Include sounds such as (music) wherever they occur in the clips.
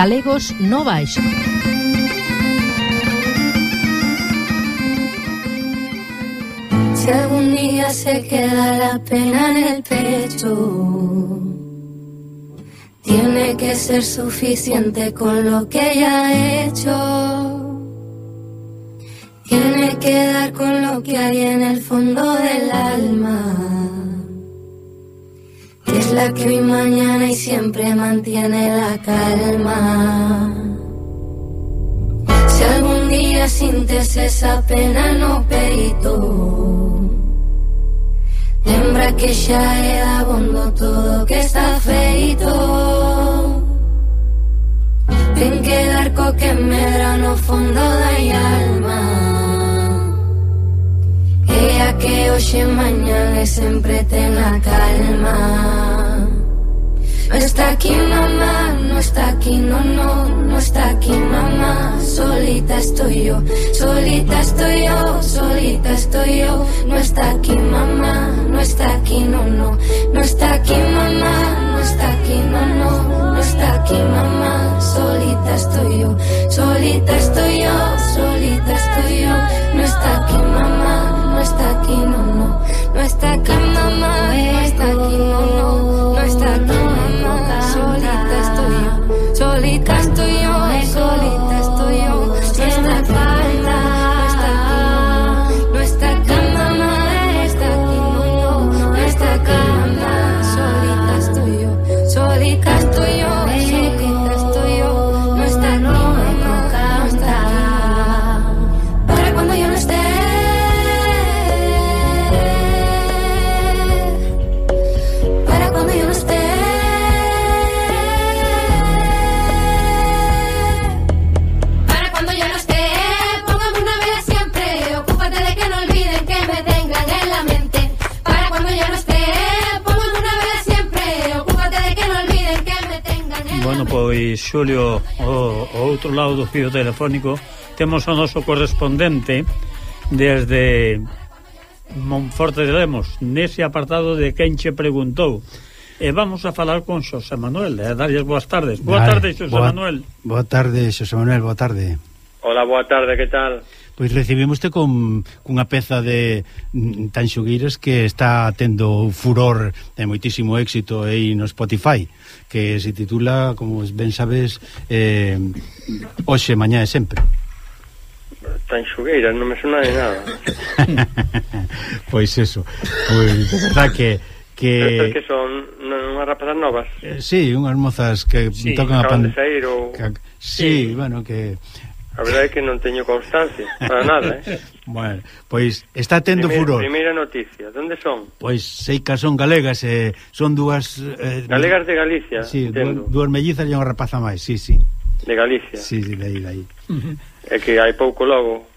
Galegos no Baixo. Si algún día se queda la pena en el pecho, tiene que ser suficiente con lo que ya ha hecho. Tiene que dar con lo que hay en el fondo del alma. La que hoy, mañana y siempre mantiene la calma. Si algún día sientes esa pena no peito Lembra que xa é abondo todo que está feito. Ten que dar que medra no fondo da alma. E a que hoxe mañan e sempre ten a calma No está aquí mamá, no está aquí, no, no, no está aquí mamá. Solita estoy yo, solita estoy yo, solita estoy yo. No está aquí mamá, no está aquí, no, no, no está aquí mamá, no está aquí, no, no, no está aquí mamá. Solita estoy yo, solita estoy yo, solita estoy yo. No está aquí mamá, no está aquí, no, no, no está aquí mamá, no está aquí, no, no. Xulio o, o outro lado do fío telefónico temos o noso correspondente desde Monforte de Lemos nese apartado de quen che preguntou. E vamos a falar con Xosé Manuel e a darlles boas tardes. Boa vale, tarde Xosé boa, Manuel. boa tarde Xosé Manuel, boa tarde. Hola, boa tarde, que tal? pois recibimos-te con cunha peza de mm, tan Xugueiras que está tendo furor de moitísimo éxito aí no Spotify, que se titula, como ben sabes, eh, Oxe, Mañá e Sempre. Tan xogueira, non me sona de nada. (laughs) pois eso, pois de verdad que que Pero que son unhas rapazas novas. Eh, sí, unhas mozas que sí, tocan a pan... de sair ou... que... sí, sí, bueno, que A verdade é que non teño constancia, para nada, eh? (laughs) bueno, pois está tendo primeira, furor. Primeira noticia, onde son? Pois sei que son galegas, eh, son dúas... Eh, galegas de Galicia, sí, entendo. Dúas mellizas e unha rapaza máis, sí, sí. De Galicia. Sí, sí, de aí, de aí. É que hai pouco logo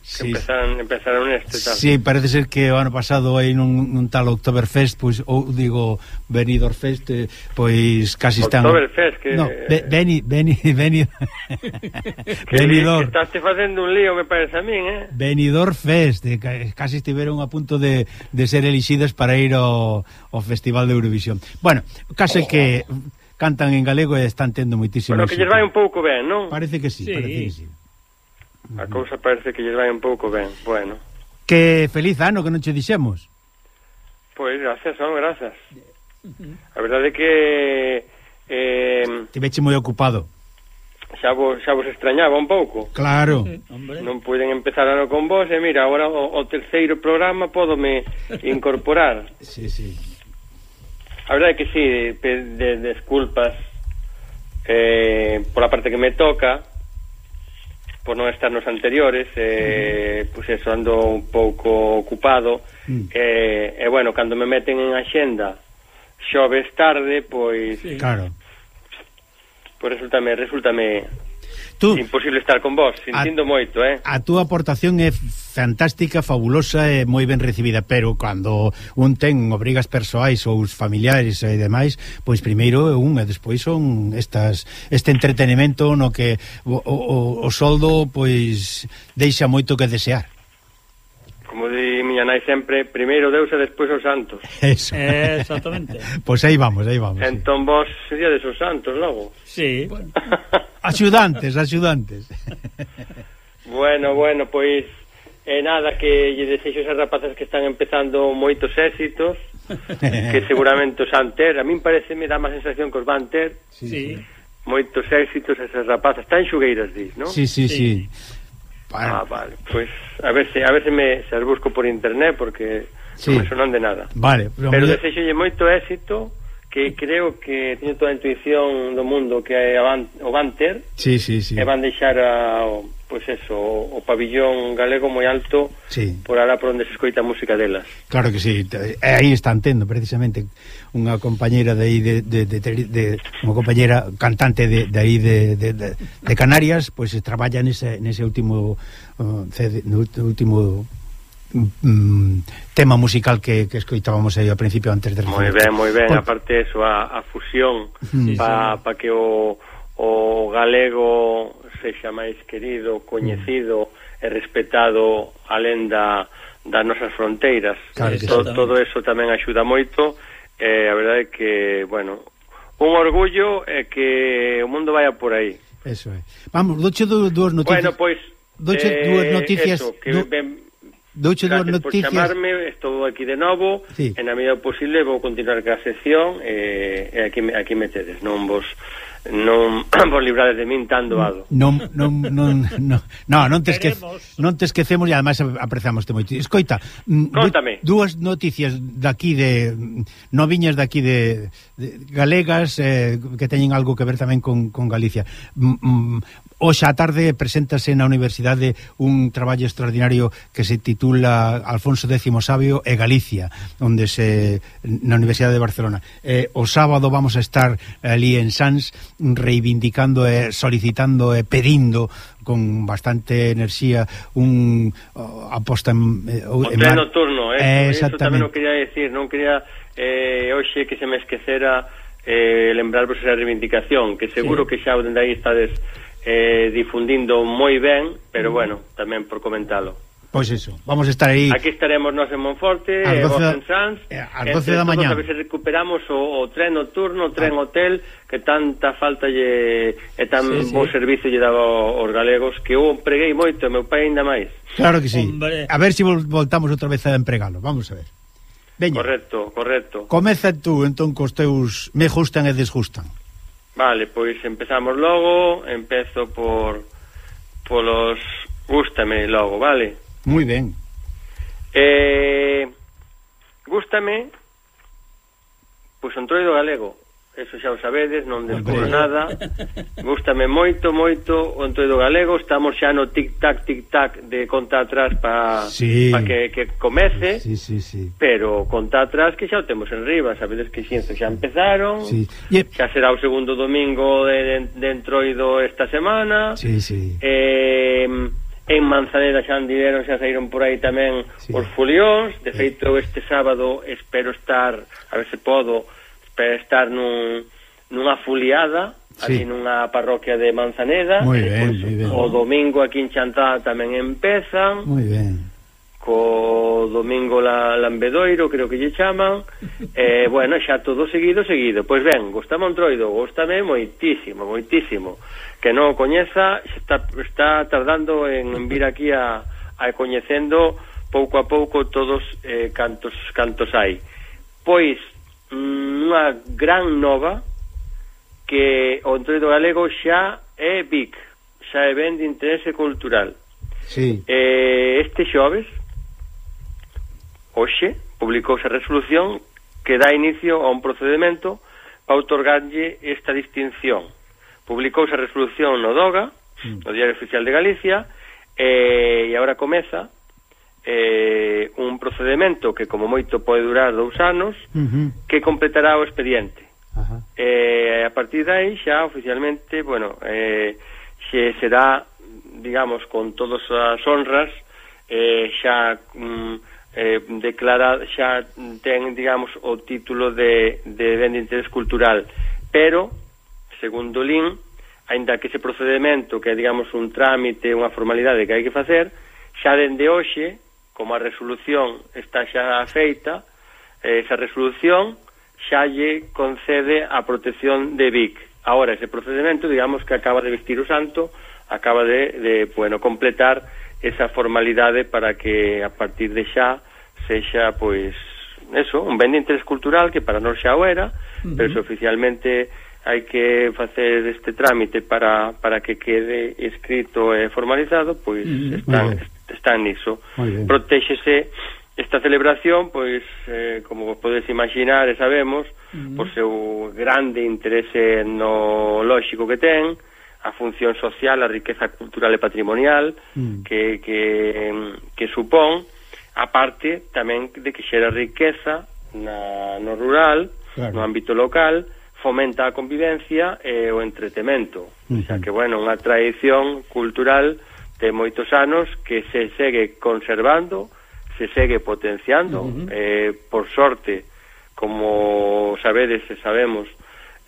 que sí. empezaron, empezaron este tal. Sí, parece ser que o ano pasado aí nun, nun tal Oktoberfest, pois ou digo Benidormfest, eh, pois casi están Oktoberfest que No, be, Beni, Beni, Beni. (laughs) que, Benidor. Que estás facendo un lío, me parece a min, eh? Benidormfest, eh, casi estiveron a punto de, de ser elixidas para ir ao, ao Festival de Eurovisión. Bueno, case oh. que cantan en galego e están tendo moitísimo Pero que lles vai un pouco ben, non? Parece que sí, sí. parece que sí. A cousa parece que lle vai un pouco ben, bueno. Que feliz ano que non che dixemos. Pois, gracias, son, gracias. A verdade é que... Eh, Te veche moi ocupado. Xa vos, xa vos extrañaba un pouco. Claro. Hombre. Non poden empezar ano con vos, e mira, agora o, o terceiro programa podome incorporar. (laughs) sí, sí. A verdade é que sí, de, de, de desculpas eh, por a parte que me toca, por non estar nos anteriores eh, mm. pois pues eso, ando un pouco ocupado mm. eh, e bueno, cando me meten en axenda xoves tarde, pois sí. claro. pois resultame, resultame tú, Imposible estar con vos, sintindo a, moito, eh? A túa aportación é fantástica, fabulosa e moi ben recibida, pero cando un ten obrigas persoais ou os familiares e demais, pois primeiro é un e despois son estas este entretenimento no que o, o, o soldo pois deixa moito que desear. Como di miña nai sempre, primeiro Deus e despois os santos. (laughs) Eso. Eh, exactamente. (laughs) pois pues aí vamos, aí vamos. Entón sí. vos seríades os santos logo. Sí. Bueno. (laughs) axudantes, axudantes. bueno, bueno, pois é eh, nada que lle desexo esas rapazas que están empezando moitos éxitos, que seguramente os han ter. A min parece me dá má sensación que os van ter. Sí. sí. Moitos éxitos esas rapazas, tan xugueiras dis, non? Sí, sí, sí. sí. Bueno. Ah, vale. Pues a ver se, a ver se me se as busco por internet porque sí. non me sonan de nada. Vale. Pero, pero desexolle moito éxito que creo que teño toda a intuición do mundo que é o van ter. Sí, sí, sí. E van deixar a, o pois eso, o, o pabillón galego moi alto sí. por alá por onde se escoita a música delas. Claro que sí, e aí están tendo precisamente unha compañeira de aí de, de, de, de, de unha compañeira cantante de, de aí de, de, de, de Canarias, pois pues, traballa nese, nese último uh, CD, no último mm, tema musical que, que escoitábamos aí ao principio antes de Moi ben, moi ben, Por... aparte eso a, a fusión sí, pa, sí. pa que o, o galego sexa máis querido, coñecido e respetado alén da, das nosas fronteiras. Claro to, todo eso tamén axuda moito e eh, a verdade é que, bueno, un orgullo é eh, que o mundo vaya por aí. Eso é. Vamos, doche dúas do, noticias. Bueno, pois... Doche eh, dúas noticias... Eso, que du... ben, Douche dúas noticias. por chamarme, estou aquí de novo, sí. en a medida posible vou continuar ca sección e eh, aquí, aquí me tedes, non vos non (clears throat) vos librades de min tan doado. Non non non non, no, non te esque, non te esquecemos e ademais apreciamoste moito. Escoita, mm, Du, dúas noticias daqui de mm, noviñas daqui de, de galegas eh, que teñen algo que ver tamén con, con Galicia. M, m, Oxa a tarde preséntase na Universidade un traballo extraordinario que se titula Alfonso X Sabio e Galicia, onde se na Universidade de Barcelona. Eh, o sábado vamos a estar ali en Sans reivindicando e solicitando e pedindo con bastante enerxía un uh, aposta en, uh, en mar... nocturno, eh? eh Eso tamén o quería decir, non quería eh, hoxe que se me esquecera eh, lembrarvos esa reivindicación, que seguro sí. que xa dende aí estades eh, difundindo moi ben, pero mm. bueno, tamén por comentalo. Pois iso, vamos a estar aí. Aquí estaremos nós en Monforte, e 12 da, en Sanz, as 12 da mañá. A ver se recuperamos o, o tren nocturno, o tren ah. hotel, que tanta falta lle e tan sí, sí. bo servicio lle daba aos galegos que eu empreguei moito, meu pai ainda máis. Claro que sí. Hombre. A ver se si voltamos outra vez a empregalo, vamos a ver. Veña. Correcto, correcto. Comeza tú entón cos teus me gustan e desgustan. Vale, pois empezamos logo, empezo por polos gústame logo, vale? Moi ben. Eh, gústame pois Entroido Galego eso xa o sabedes, non descubro nada. Gústame moito, moito o Entroido Galego, estamos xa no tic-tac, tic-tac de conta atrás para sí. pa que, que comece, sí, sí, sí. pero conta atrás que xa o temos en riba, sabedes que xinzo xa empezaron, sí. yep. xa será o segundo domingo de, de, de Entroido esta semana, sí, sí. Eh, en Manzanera xa andiveron, xa saíron por aí tamén sí. os folións, de eh. feito este sábado espero estar, a ver se podo, para estar nun, nunha foliada sí. ali nunha parroquia de Manzaneda muy ben, muy ben. o domingo aquí en Chantada tamén empezan moi ben co domingo la Lambedoiro, creo que lle chaman, eh, bueno, xa todo seguido, seguido. Pois ben, gosta Montroido, gostame moitísimo, moitísimo. Que non o coñeza, está, está tardando en vir aquí a, a coñecendo pouco a pouco todos eh, cantos cantos hai. Pois, unha gran nova que o Entroido Galego xa é BIC, xa é ben de interese cultural. Sí. Eh, este xoves, hoxe, publicouse a resolución que dá inicio a un procedimento para otorgarlle esta distinción. Publicouse a resolución no DOGA, mm. no Diario Oficial de Galicia, eh, e agora comeza eh, un procedimento que como moito pode durar dous anos uh -huh. que completará o expediente uh -huh. eh, a partir de aí xa oficialmente bueno, eh, xe será digamos con todas as honras eh, xa mm, eh, declara xa ten digamos o título de, de ben de interés cultural pero segundo Lin ainda que ese procedimento que é digamos un trámite, unha formalidade que hai que facer xa dende hoxe como a resolución está xa feita, eh, esa resolución xa lle concede a protección de Vic. Ahora, ese procedimento, digamos que acaba de vestir o santo, acaba de, de bueno, completar esa formalidade para que a partir de xa sexa, pois, eso, un ben de interés cultural que para nós xa o era, uh -huh. pero se oficialmente hai que facer este trámite para, para que quede escrito e formalizado, pois uh -huh. están... Uh -huh están niso. Protéxese esta celebración, pois, eh, como podes imaginar e sabemos, uh -huh. por seu grande interese no lóxico que ten, a función social, a riqueza cultural e patrimonial uh -huh. que, que, que supón, aparte tamén de que xera riqueza na, no rural, claro. no ámbito local, fomenta a convivencia e o entretemento. Uh -huh. O sea que, bueno, unha tradición cultural de moitos anos que se segue conservando, se segue potenciando, uh -huh. eh, por sorte, como sabedes e sabemos,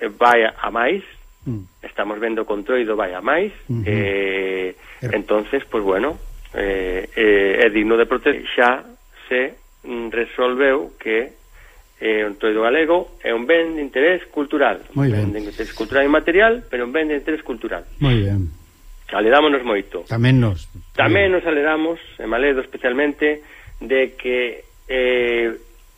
eh, vai a máis, uh -huh. estamos vendo controido vai a máis, uh -huh. eh, er- entonces, pues, bueno, eh, eh, é digno de proteger. xa se mm, resolveu que eh, o entroido galego é un ben de interés cultural. Moi ben. Un ben de interés cultural e material, pero un ben de interés cultural. Moi ben aledámonos moito. Tamén nos. Tamén nos aledamos, e maledo especialmente, de que eh,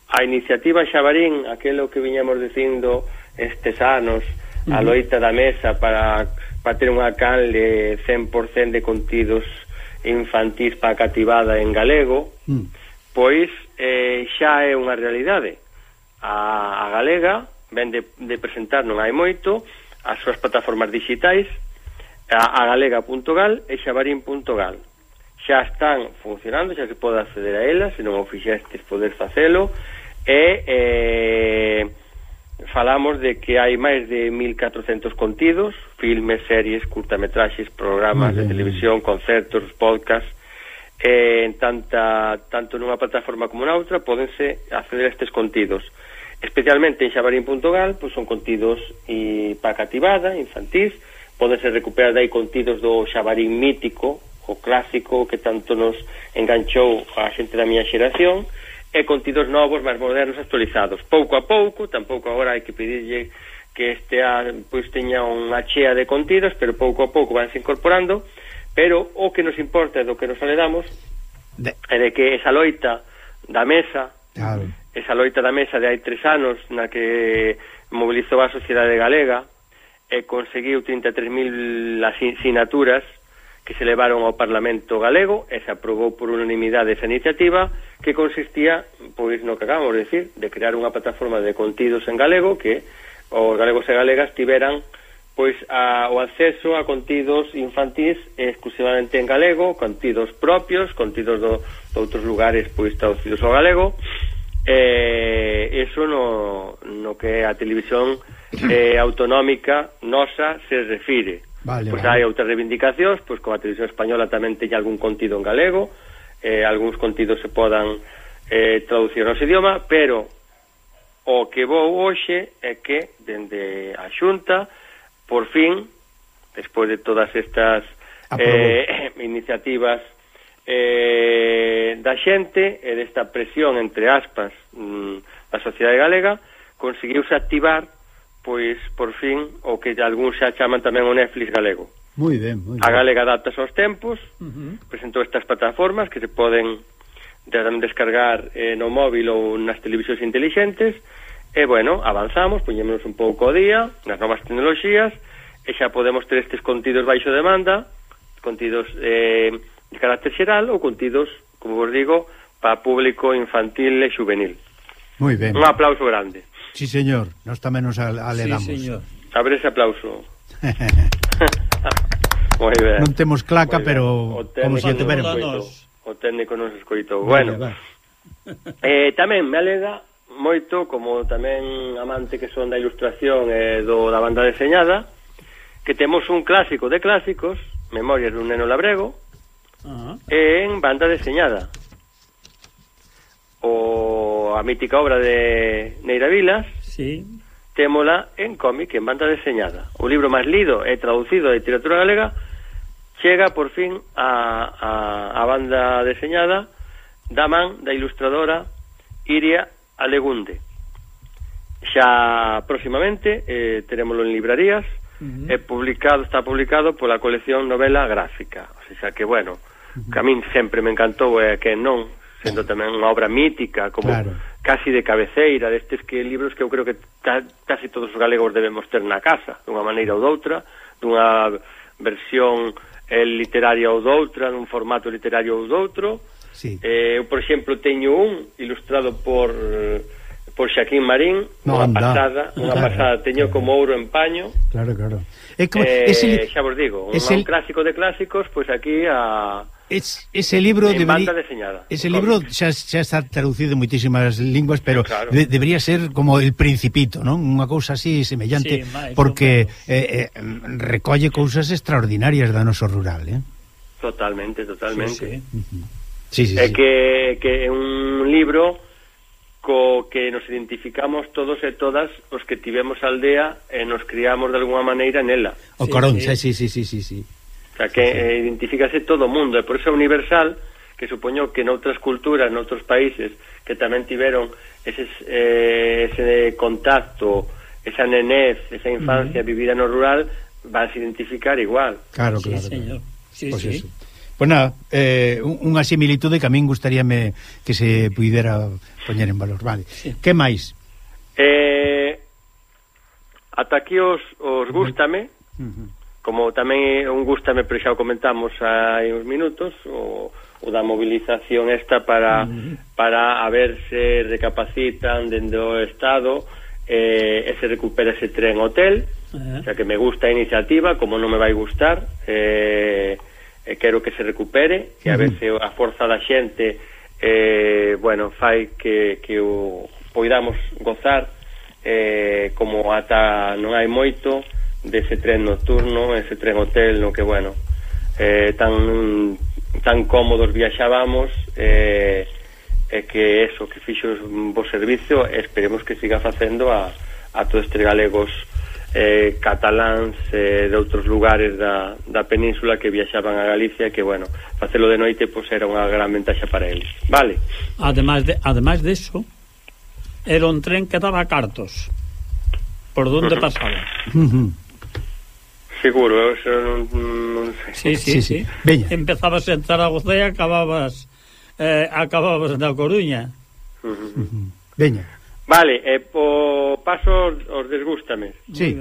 a iniciativa Xabarín, aquelo que viñamos dicindo estes anos, a loita da mesa para, para ter unha canle 100% de contidos infantís para cativada en galego, mm. pois eh, xa é unha realidade. A, a galega vende de presentar non hai moito as súas plataformas digitais, a, galega.gal e xabarín.gal. Xa están funcionando, xa se pode acceder a elas, se non o fixestes poder facelo, e eh, falamos de que hai máis de 1400 contidos, filmes, series, curtametraxes, programas de televisión, concertos, podcasts, eh, en tanta, tanto nunha plataforma como noutra podense acceder a estes contidos. Especialmente en xabarín.gal pois son contidos eh, e, para cativada, infantís podense recuperar dai contidos do xabarín mítico, o clásico que tanto nos enganchou a xente da miña xeración, e contidos novos, máis modernos, actualizados. Pouco a pouco, tampouco agora hai que pedirlle que este a, pois teña unha chea de contidos, pero pouco a pouco vanse incorporando, pero o que nos importa e do que nos aledamos de... é de que esa loita da mesa, claro. esa loita da mesa de hai tres anos na que mobilizou a sociedade galega, e conseguiu 33.000 sinaturas que se levaron ao Parlamento galego e se aprobou por unanimidade esa iniciativa que consistía, pois no que acabamos de decir, de crear unha plataforma de contidos en galego que os galegos e galegas tiveran pois a, o acceso a contidos infantís exclusivamente en galego, contidos propios, contidos do, de outros lugares pois traducidos ao galego. Eh, eso no, no que a televisión eh, autonómica nosa se refire. Vale, pois vale. hai outras reivindicacións, pois coa como a televisión española tamén teña algún contido en galego, eh, algúns contidos se podan eh, traducir ao idioma, pero o que vou hoxe é que dende a Xunta por fin, despois de todas estas eh, (coughs) iniciativas eh, da xente e desta presión entre aspas mm, da sociedade galega, conseguiuse activar pois por fin o que algúns xa chaman tamén o Netflix galego. Moi ben, moi ben. A galega adapta aos tempos, uh -huh. presentou estas plataformas que se poden descargar eh, no móvil ou nas televisións intelixentes, e bueno, avanzamos, poñémonos un pouco o día nas novas tecnoloxías, e xa podemos ter estes contidos baixo demanda, contidos eh, de carácter xeral ou contidos, como vos digo, para público infantil e juvenil. Moi ben. Un aplauso grande. Sí, señor, nós tamén nos alegamos. Sí, señor. Abre ese aplauso. (laughs) Moi ben. Non temos claca, pero como se te veremos. O técnico nos escoitou. Bueno, vale, (laughs) eh, tamén me alega moito, como tamén amante que son da ilustración e eh, do, da banda deseñada, que temos un clásico de clásicos, Memorias dun neno labrego, uh -huh. en banda deseñada. O a mítica obra de Neira Vilas sí. témola en cómic en banda deseñada o libro máis lido e traducido de literatura galega chega por fin a, a, a banda deseñada da man da ilustradora Iria Alegunde xa próximamente eh, terémoslo en librarías uh eh, -huh. e publicado está publicado pola colección novela gráfica o sea que bueno uh -huh. que a min sempre me encantou e eh, que non sendo tamén unha obra mítica, como claro. casi de cabeceira, destes que libros que eu creo que casi todos os galegos debemos ter na casa, dunha maneira ou doutra, dunha versión eh, literaria ou doutra, dun formato literario ou doutro. Sí. Eh, eu, por exemplo, teño un ilustrado por eh, por Xaquín Marín, no, unha pasada, unha claro. pasada, teño como ouro en paño. Claro, claro. É como, eh, ese, xa vos digo, un, ese... un clásico de clásicos, pois pues aquí a Es, ese libro en debería, ese libro xa, xa está traducido en moitísimas linguas, pero sí, claro. de, debería ser como el principito, non? Unha cousa así semellante, sí, porque eh, eh, recolle cousas extraordinarias da noso rural, eh? Totalmente, totalmente. Sí, sí. Uh -huh. sí, sí, é sí. que que é un libro co que nos identificamos todos e todas os que tivemos aldea e nos criamos de alguna maneira nela. O sí, corón, sí, sí, sí, sí, sí. sí xa que eh, identificase todo o mundo, e por iso é universal, que supoño que noutras culturas, noutros países, que tamén tiveron eses, eh, ese contacto, esa nenez, esa infancia uh -huh. vivida no rural, vas a identificar igual. Claro, claro. Sí, señor. Sí, pues sí. Eso. Pois pues nada, eh, unha similitude que a min gustaríame que se pudera poñer en valor. Vale. Sí. Que máis? Eh, ata aquí os, os gústame. Uh -huh como tamén un gustame, pero xa o comentamos hai uns minutos, o, o da movilización esta para, para a ver se recapacitan dende o Estado eh, e se recupera ese tren hotel, uh -huh. sea, que me gusta a iniciativa, como non me vai gustar, eh, e quero que se recupere, que a ver se a forza da xente eh, bueno, fai que, que o poidamos gozar eh, como ata non hai moito, dese tren nocturno, ese tren hotel no que, bueno, eh, tan, tan cómodos viaxábamos e eh, eh, que eso que fixo un bo servicio esperemos que siga facendo a, a todos estes galegos eh, cataláns eh, de outros lugares da, da península que viaxaban a Galicia que, bueno, facelo de noite pois era unha gran ventaxa para eles, vale? Ademais de, ademais de eso, era un tren que daba cartos por donde uh -huh. pasaba. Uh (laughs) -huh. Seguro, eu eh, xa non, non sei. Sí, sí, sí. sí. Veña. Empezabas en Zaragoza e acababas eh, acababas na Coruña. Uh -huh. Uh -huh. Veña. Vale, e eh, po paso os desgústame. Sí.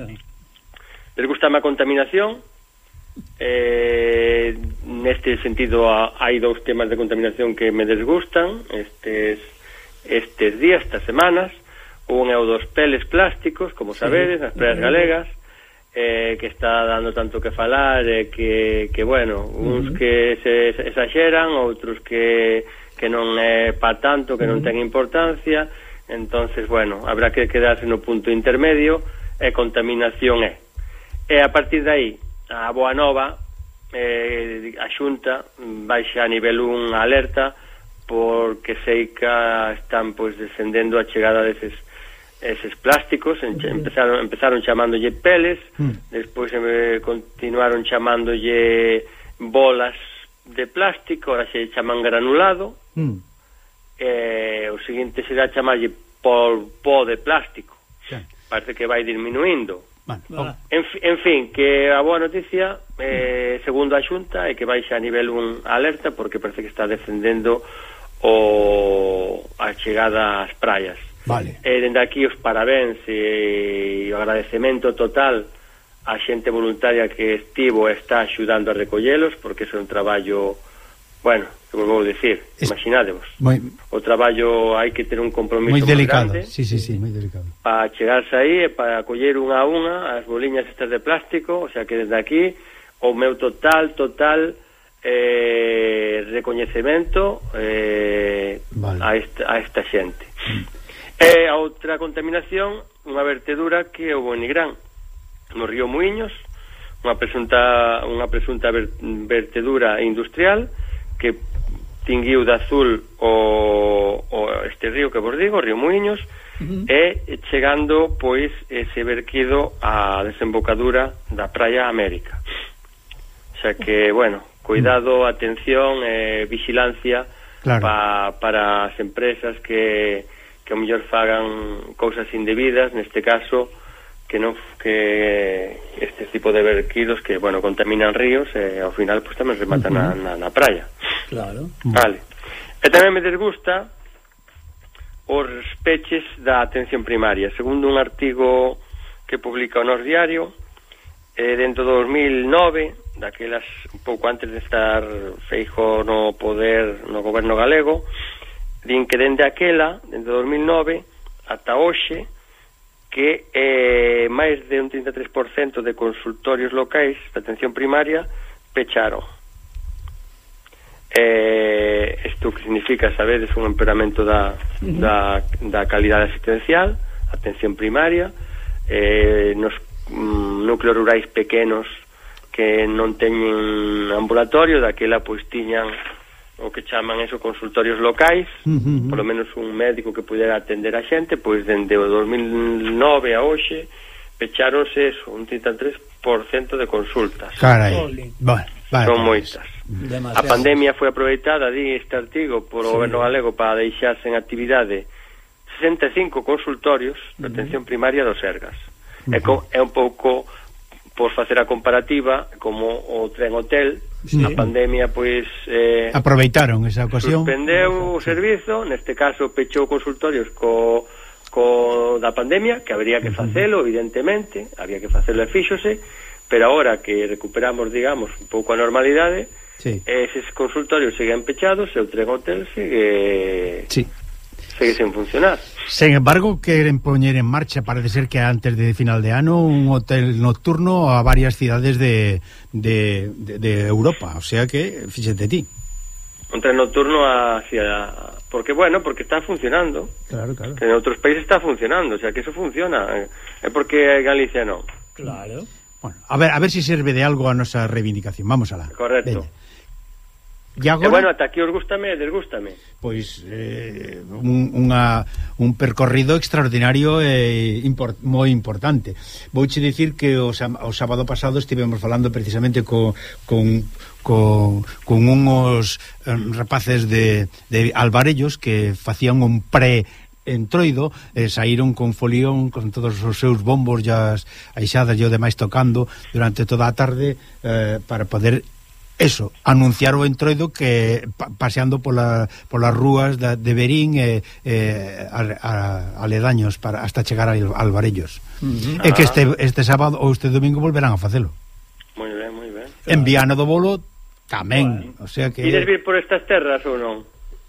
Desgústame a contaminación. Eh, neste sentido hai dous temas de contaminación que me desgustan estes estes días, estas semanas un é o dos peles plásticos, como sabedes, sí. nas praias galegas eh, que está dando tanto que falar e eh, que, que bueno, uns uh -huh. que se exageran, outros que, que non é pa tanto, que non ten importancia, entonces bueno, habrá que quedarse no punto intermedio e contaminación é. E a partir de aí, a Boa Nova, eh, a Xunta, baixa a nivel 1 alerta, porque sei que están pois, descendendo a chegada deses eses plásticos, en, empezaron empezaron chamándolle peles, mm. despois eh, continuaron chamándolle bolas de plástico, ahora se chaman granulado. Mm. Eh, o seguinte será chamarlle polpo de plástico. Sí. Parece que vai disminuindo. En, en fin, que a boa noticia eh, mm. segundo a xunta é que baixa a nivel un alerta porque parece que está defendendo o a chegada ás praias. Vale. E dende aquí os parabéns e, e o agradecemento total á xente voluntaria que estivo e está axudando a recollelos, porque é un traballo, bueno, que vos vou dicir, es... imaginádevos. Moi... O traballo hai que ter un compromiso moi delicado, grande, sí, sí, sí, moi delicado. Para chegarse aí e para coller unha a unha as boliñas estas de plástico, o sea que desde aquí o meu total, total eh, recoñecemento eh, vale. a, esta, a esta xente. Mm. E a outra contaminación, unha vertedura que houve o Bonigrán, no río Muiños, unha presunta, unha presunta vertedura industrial que tinguiu de azul o, o este río que vos digo, o río Muiños, uh -huh. e chegando pois ese verquido á desembocadura da Praia América. Xa que, bueno, cuidado, mm. atención, eh, vigilancia claro. pa, para as empresas que que ao mellor fagan cousas indebidas, neste caso que non que este tipo de vertidos que, bueno, contaminan ríos e ao final pues, tamén rematan uh -huh. na, na, na praia. Claro. Vale. E tamén me desgusta os peches da atención primaria. Segundo un artigo que publica o Nos Diario, eh, dentro do 2009, daquelas un pouco antes de estar Feijo no poder no goberno galego, Din que dende aquela, dende 2009, ata hoxe, que eh, máis de un 33% de consultorios locais de atención primaria pecharon. Eh, isto que significa, sabedes, un empeoramento da, da, da calidade asistencial, atención primaria, eh, nos mm, núcleos rurais pequenos que non teñen ambulatorio, daquela pois tiñan o que chaman eso consultorios locais, uh -huh. polo menos un médico que pudera atender a xente, pois dende o 2009 a hoxe pecharonse eso, un 33% de consultas. Carai, vale, vale, son moitas. Demasiado. A pandemia foi aproveitada, di este artigo, polo sí. goberno galego para deixarse en actividade 65 consultorios de atención primaria dos Sergas. Uh -huh. é, co, é un pouco por facer a comparativa como o tren hotel Sí. A pandemia, pois... Eh, Aproveitaron esa ocasión. Suspendeu o servizo, neste caso pechou consultorios co, co da pandemia, que habría que facelo, evidentemente, había que facelo e fíxose, pero agora que recuperamos, digamos, un pouco a normalidade, sí. eses consultorios seguen pechados e o Tren Hotel segue... Sí segue sen funcionar. Sen embargo, queren poñer en marcha, parece ser que antes de final de ano, un hotel nocturno a varias cidades de, de, de, de Europa, o sea que, fíxete ti. Un tren nocturno hacia... Porque, bueno, porque está funcionando. Claro, claro. Que en outros países está funcionando, o sea que eso funciona. É porque Galicia non. Claro. Bueno, a ver, a ver si serve de algo a nosa reivindicación. Vamos alá. Correcto. Veña. E agora... E bueno, ata aquí os gustame e desgústame. Pois eh, un, unha, un percorrido extraordinario e import, moi importante. Vouche dicir que o, o sábado pasado estivemos falando precisamente co, con, co, con unhos rapaces de, de Alvarellos que facían un pre entroido e eh, saíron con folión con todos os seus bombos e as aixadas e o demais tocando durante toda a tarde eh, para poder eso, anunciar o entroido que pa, paseando pola, polas rúas da, de Berín e eh, eh, a, a, aledaños para hasta chegar a Alvarellos. Uh -huh. E que ah. este, este sábado ou este domingo volverán a facelo. Moi ben, moi ben. En Viana do Bolo tamén, bueno. o sea que Ides vir por estas terras ou non?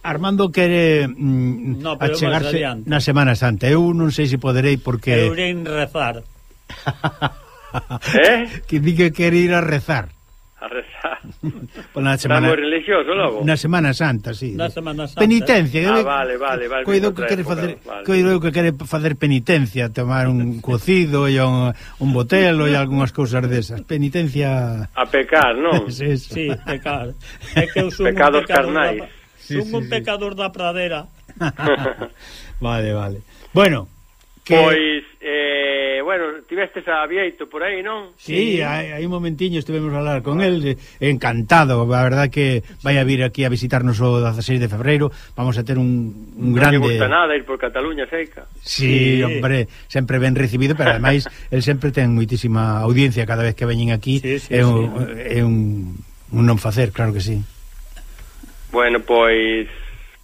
Armando quere mm, no, achegarse na Semana Santa. Eu non sei se poderei porque Eu irei rezar. (laughs) eh? (laughs) Que di que quere ir a rezar a rezar. Por (laughs) na semana... Estamos religioso logo. Na Semana Santa, sí. Na Semana Santa. Penitencia. Ah, vale, vale, vale. Coido que quere facer, vale. coido que quere facer penitencia, tomar un cocido e un, un botelo e algunhas cousas desas. Penitencia a pecar, non? (laughs) sí, sí, pecar. É que eu sou Pecados pecador carnais. Da, sí, son sí, un sí. pecador da pradera. (laughs) vale, vale. Bueno, Que... Pois, eh, bueno, tivestes a Vieito por aí, non? Sí, sí. hai, hai un momentiño estivemos a hablar con él, encantado, a verdad que vai a vir aquí a visitarnos o 16 de febreiro, vamos a ter un, un non grande... Non gusta nada ir por Cataluña, seica. Sí, sí, hombre, sempre ben recibido, pero ademais, (laughs) el sempre ten moitísima audiencia cada vez que veñen aquí, sí, sí, é, un, sí. é un, un non facer, claro que sí. Bueno, pois,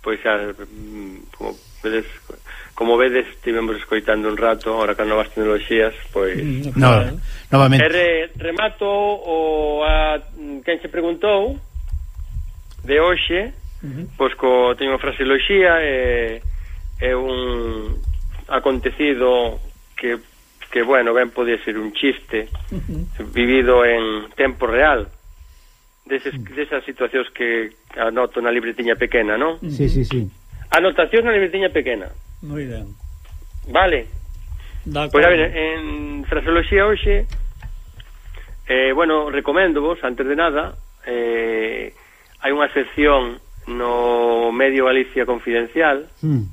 pois, a, mm, como vedes, como vedes, estivemos escoitando un rato, ahora con novas tecnologías, pois... No, eh, novamente. Re, remato o a, mm, quen se preguntou de hoxe, uh -huh. pois co, teño fraseoloxía e, é un acontecido que, que, bueno, ben podía ser un chiste uh -huh. vivido en tempo real deses, desas situacións que anoto na libretiña pequena, non? Sí, sí, sí Anotación na libretiña pequena. Moi ben. Vale. Pois a ver, en fraseoloxía hoxe eh, bueno, recomendo vos, antes de nada eh, hai unha sección no Medio Galicia Confidencial mm.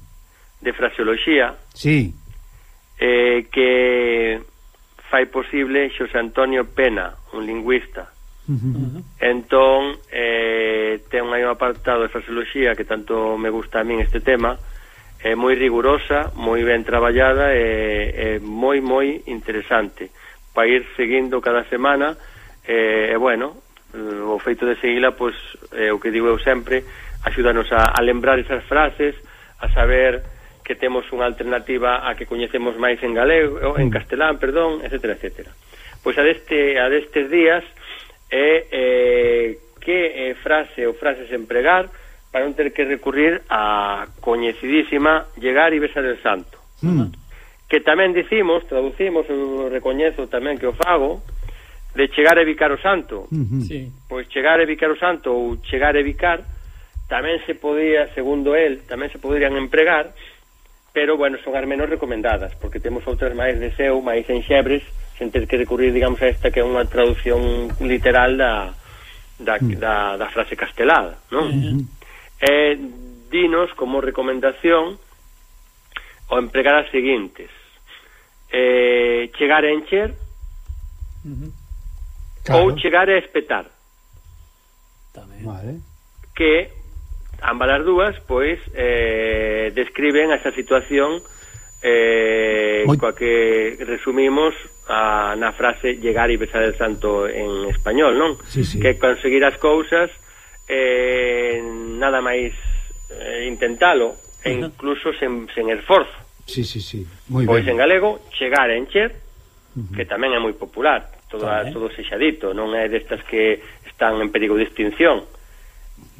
de fraseoloxía sí. eh, que fai posible Xosé Antonio Pena, un lingüista. Uh -huh. Entón, eh, ten aí un apartado de fraseoloxía que tanto me gusta a min este tema, é moi rigurosa, moi ben traballada e e moi moi interesante para ir seguindo cada semana e eh, bueno, o feito de seguila pois é, o que digo eu sempre, axúdanos a, a lembrar esas frases, a saber que temos unha alternativa a que coñecemos máis en galego, en mm. castelán, perdón, etcétera, etcétera. Pois a deste a destes días é eh, que eh, frase ou frases empregar para non ter que recurrir a coñecidísima llegar e besar el santo. Mm. Que tamén dicimos, traducimos, eu recoñezo tamén que o fago, de chegar e vicar o santo. Mm -hmm. sí. Pois chegar e vicar o santo ou chegar e vicar tamén se podía, segundo el, tamén se poderían empregar, pero, bueno, son as menos recomendadas, porque temos outras máis de seu, máis enxebres, sen ter que recurrir, digamos, a esta que é unha traducción literal da, da, mm. da, da frase castelada, non? Uh -huh. E dinos como recomendación o empregar as seguintes. Eh, chegar a encher uh -huh. claro. ou chegar a espetar. Tamén. Vale. Que ambas as dúas pois eh, describen esa situación eh, Muy... coa que resumimos a, na frase llegar e besar el santo en español, non? Sí, sí. Que conseguir as cousas eh, nada máis eh, intentalo, e incluso sen, sen esforzo. Sí, sí, sí. Muy pois ben. en galego, chegar a encher, uh -huh. que tamén é moi popular, todo, todo sexadito, non é destas que están en perigo de extinción.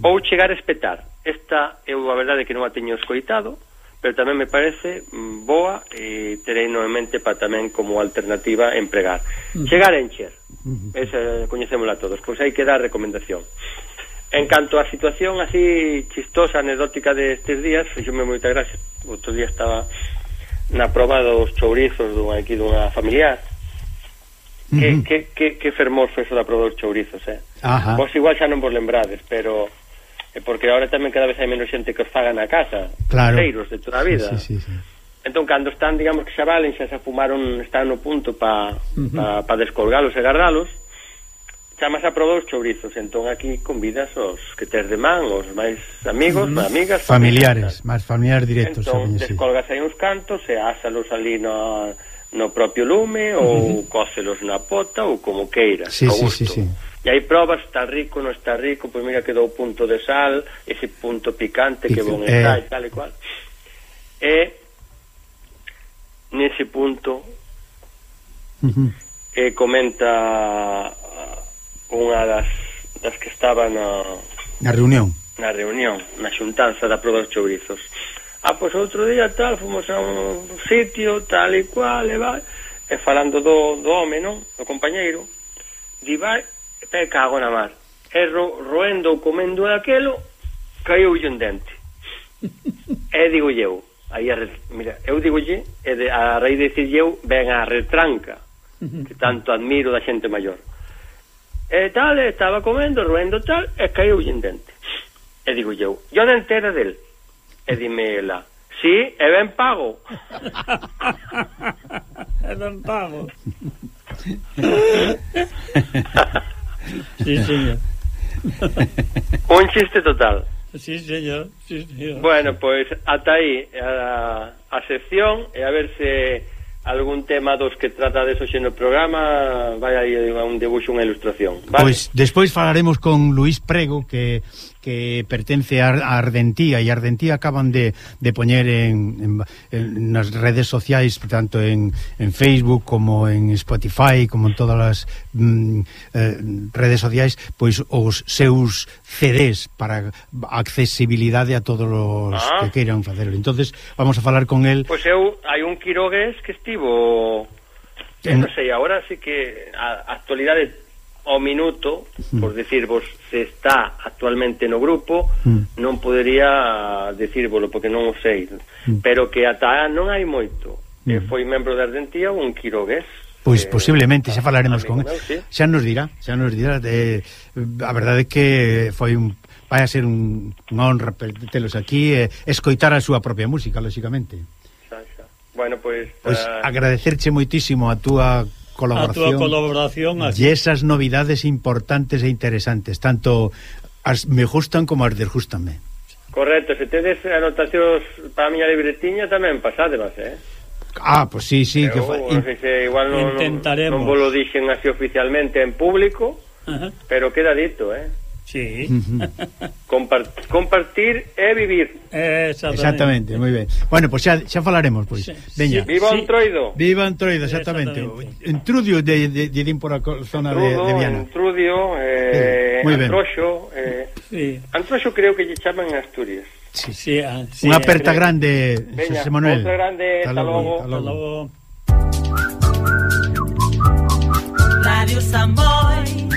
Ou chegar a espetar. Esta eu a verdade que non a teño escoitado, pero tamén me parece mm, boa eh, e terei en mente para tamén como alternativa empregar. Uh -huh. Chegar a encher, uh -huh. esa coñecémola todos, pois hai que dar recomendación. En canto á situación así chistosa, anecdótica destes días, fixome moita gracia, outro día estaba na proba dos chourizos dunha aquí dunha familiar, Que, uh -huh. que, que, que fermoso eso da prova dos chourizos, eh? Ajá. Vos igual xa non vos lembrades, pero é porque agora tamén cada vez hai menos xente que os faga na casa, claro. De toda a vida. Sí, sí, sí, sí. Entón, cando están, digamos, que xa valen, xa se fumaron, están no punto para uh -huh. pa, pa descolgalos e guardalos, chamas a probar os chourizos, entón aquí convidas os que tes de man, os máis amigos, mm, amigas, familiares, máis familiares directos, entón, descolgas sí. aí uns cantos e ásalos ali no, no propio lume ou uh -huh. cócelos na pota ou como queiras, sí, a gusto. Sí, sí, sí. E hai probas, está rico, non está rico, pois mira que dou punto de sal, ese punto picante que bon eh. está e tal e cual. E nese punto uh -huh. e comenta unha das, das que estaba na, na reunión na reunión, na xuntanza da prova dos chourizos. Ah, pois outro día tal, fomos a un sitio tal e cual, e vai, e falando do, do home, non? Do compañeiro, di vai, e cago na mar. E ro, roendo ou comendo aquelo, caiu un dente. E digo eu, aí a, mira, eu digo lle, e de, a raíz de dicir eu, ven a retranca, que tanto admiro da xente maior. E tal, estaba comendo, roendo tal, e caiu un dente. E digo eu, yo non entera del. E dime ela, sí, e ben pago. (laughs) e ben pago. (laughs) Sí, señor. (laughs) Un chiste total. Sí, señor. Sí, señor. Bueno, pois pues, ata aí a, a sección e a ver se algún tema dos que trata de hoxe no programa vai aí un debuxo, unha ilustración. Vale? Pois despois falaremos con Luís Prego que que pertence a Ardentía e Ardentía acaban de, de poñer en, en, en nas redes sociais tanto en, en Facebook como en Spotify como en todas as mm, eh, redes sociais pois os seus CDs para accesibilidade a todos os ah. que queiran facelo entonces vamos a falar con el Pois pues eu, hai un Quirogues que estivo en... non sei, agora sí que a, a actualidade ao minuto, mm. por decirvos se está actualmente no grupo, mm. non podería decírvolo porque non o sei, mm. pero que ata non hai moito. Mm. E foi membro da Ardentía un quirogués. Pois eh, posiblemente xa falaremos con meu, sí. xa nos dirá, xa nos dirá De, a verdade é que foi un vai a ser un, un honra telos aquí e eh, escoitar a súa propia música, lóxicamente. Xa, xa. Bueno, pois, pues, pois pues, uh... agradecerche moitísimo a túa colaboración, a túa colaboración así. e esas novidades importantes e interesantes, tanto as me gustan como as desgustanme. Correcto, se tedes anotacións para a miña libretiña tamén pasádelas, eh? Ah, pois pues sí, sí, pero, que fa... non sei se igual non, Intentaremos. non vos lo dixen así oficialmente en público, Ajá. pero queda dito, eh? Sí. (laughs) Compart compartir é vivir. Exactamente. exactamente, moi ben. Bueno, pois pues xa, xa falaremos, pois. Sí, Veña. Sí, viva sí. Entroido. Viva Entroido, exactamente. exactamente. Entrudio de, de, de, din por a zona Entrudo, de, de Viana. Entrudio, eh, ben. Antroxo. Eh, sí. Antroxo creo que lle chaman Asturias. Sí, sí, ah, sí, Unha eh, aperta creo. grande, Veña, José Manuel. Unha grande, hasta logo. Hasta logo. Radio Samboy